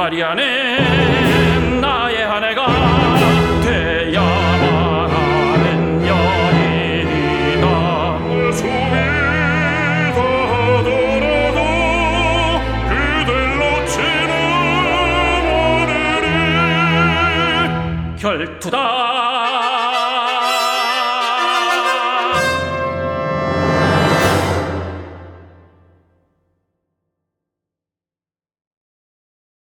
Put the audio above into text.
마리아는 나의 아내가 되야만 하는 여인이다. 숨이 다하더라도 그댈 놓치는 오늘이 결투다.